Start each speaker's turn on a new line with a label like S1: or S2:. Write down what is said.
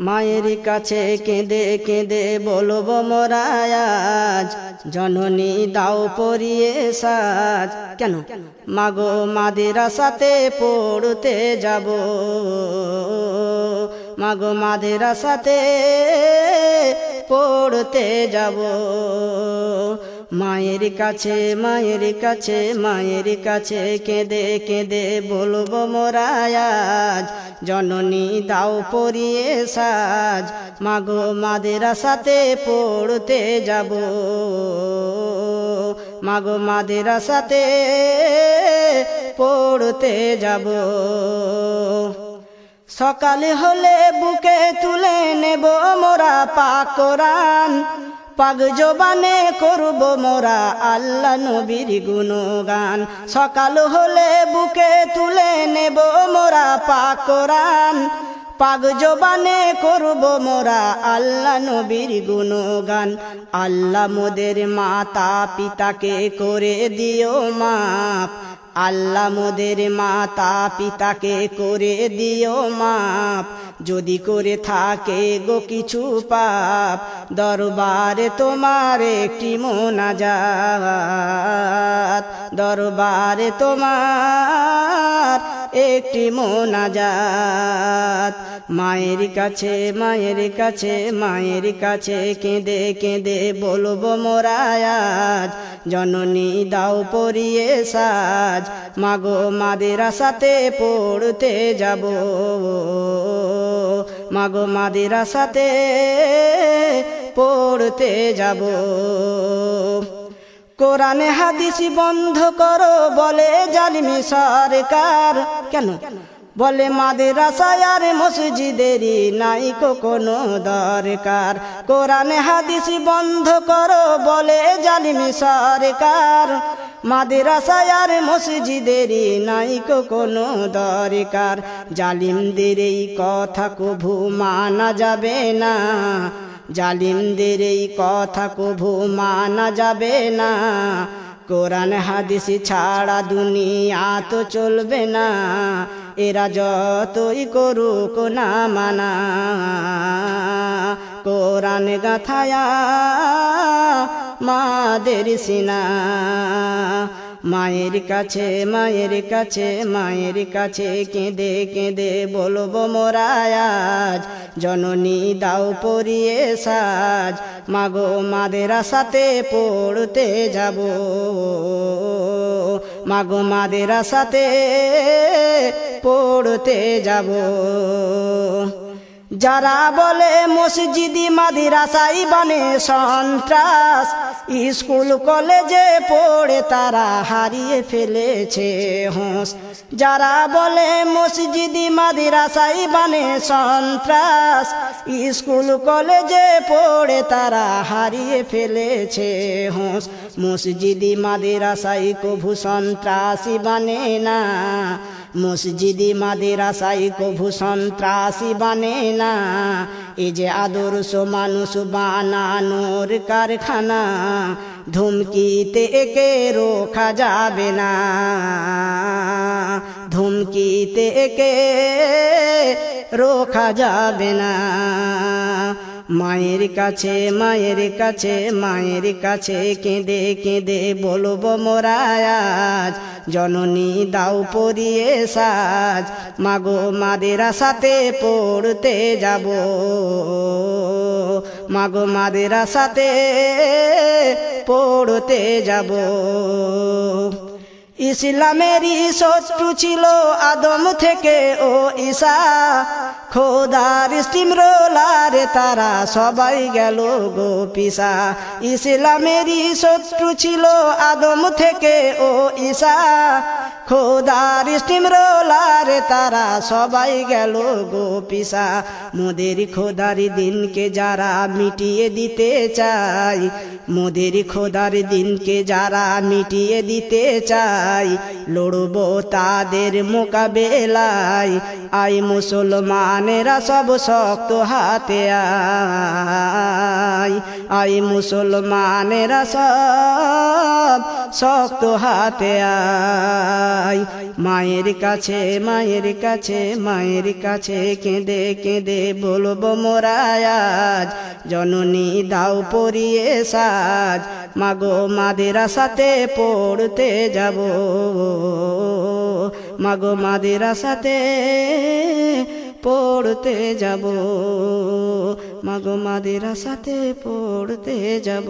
S1: মায়ের কাছে কেঁদে কেঁদে বলব মরায়াজ জননী দাও পরিয়ে সাজ। কেন? মাগো মাদের সাথে পড়তে যাব। মাগো মাদের সাথে পড়তে যাব। মায়ের কাছে মায়ের কাছে মায়ের কাছে কেঁদে কেঁদে বলব মোরায়াজ জননী দাও পরিয়ে সাজ, মাগো মাদের সাথে পড়তে যাব। মাগো মাদের সাথে পড়তে যাব। সকালে হলে বুকে তুলে নেব মোরা পাকরান পাগ জবানে করব মোরা আল্লাহ নবীর গুণগান। সকাল হলে বুকে তুলে নেব মোরা পাকরান পাগ জবানে করব মোরা আল্লাহ নবীর গুণগান। আল্লাহ মোদের মাতা পিতাকে করে দিও মাপ। আল্লাহ মোদের মাতা পিতাকে করে দিও মাপ। যদি করে থাকে গো কিছু পাপ, দরবারে তোমার একটি মোনাজাত। দরবারে তোমার একটি মোনাজাত। মায়ের কাছে মায়ের কাছে মায়ের কাছে কেঁদে কেঁদে বলব মোরায়াজ জননী দাও পরিয়ে সাজ, মাগো মাদের সাথে পড়তে যাব। মাগো মাদের সাথে পড়তে যাব। কোরআনে হাদিস বন্ধ করো, বলে জালিমি সরকার। কেন? বলে মাদের আর মসজিদেরই নাই কোনো দরকার। কোরআনে হাদিস বন্ধ করো, বলে জালিমি সরকার। মাদের আর মসজিদেরই নাই কোনো দরকার। জালিমদের এই কথা কভু মানা যাবে না। জালিমদের এই কথা কভু মানা যাবে না। কোরআন, হাদিস ছাড়া দুনিয়া তো চলবে না। এরা যতই করুক না মানা। কোরআন গাথায়া মাদের সিনা। মায়ের কাছে মায়ের কাছে মায়ের কাছে কেঁদে কেঁদে বলব মোরায়াজ জননী দাও পরিয়ে সাজ, মাগো মাদের সাথে পড়তে যাব। মাগো মাদের সাথে পড়তে যাব। যারা বলে মসজিদি মাদিরাসাই বানে সন্ত্রাস স্কুল কলেজে পড়ে তারা হারিয়ে ফেলেছে হোস যারা বলে মসজিদি মাদিরাসাই বানে সন্ত্রাস, স্কুল কলেজে পড়ে তারা হারিয়ে ফেলেছে হোস মসজিদি মাদিরাসাই কভু সন্ত্রাসী বানে না। মসজিদি মাদেরাসাই কভু সন্ত্রাসী বানে না। এই যে আদর্শ মানুষ বানানোর কারখানা, ধুমকিতে একে রোখা যাবে না। ধুমকিতে একে রোখা যাবে না। মায়ের কাছে মায়ের কাছে মায়ের কাছে কেঁদে কেঁদে বলব মোরায়াজ জননী দাও পরিয়ে সাজ, মাগো মাদের সাথে পড়তে যাব। মাগো মাদের সাথে পড়তে যাব। ইসলামেরই শত্রু ছিল আদম থেকে ও ঈশা খোদার স্টিম রোলারে তারা সবাই গেল গো পিসা। ইসলামেরই শত্রু ছিল আদম থেকে ও ঈশা খোদার স্টিম রোলারে তারা সবাই গেল গো পিসা। মোদের খোদার দিনকে যারা মিটিয়ে দিতে চাই মোদের খোদার দিনকে যারা মিটিয়ে দিতে চাই লড়ব তাদের মোকাবেলায়। আই মুসলমানেরা সব শক্ত হাতে আই আই মুসলমানেরা সব শক্ত হাতে আই মায়ের কাছে মায়ের কাছে মায়ের কাছে কেঁদে কেঁদে বলব মোরায়াজ জননী দাও পরিয়ে সাজ। মাগো মাদের সাথে পড়তে যাব। মাগো মাদের সাথে পড়তে যাব। মাগো মাদের সাথে পড়তে যাব।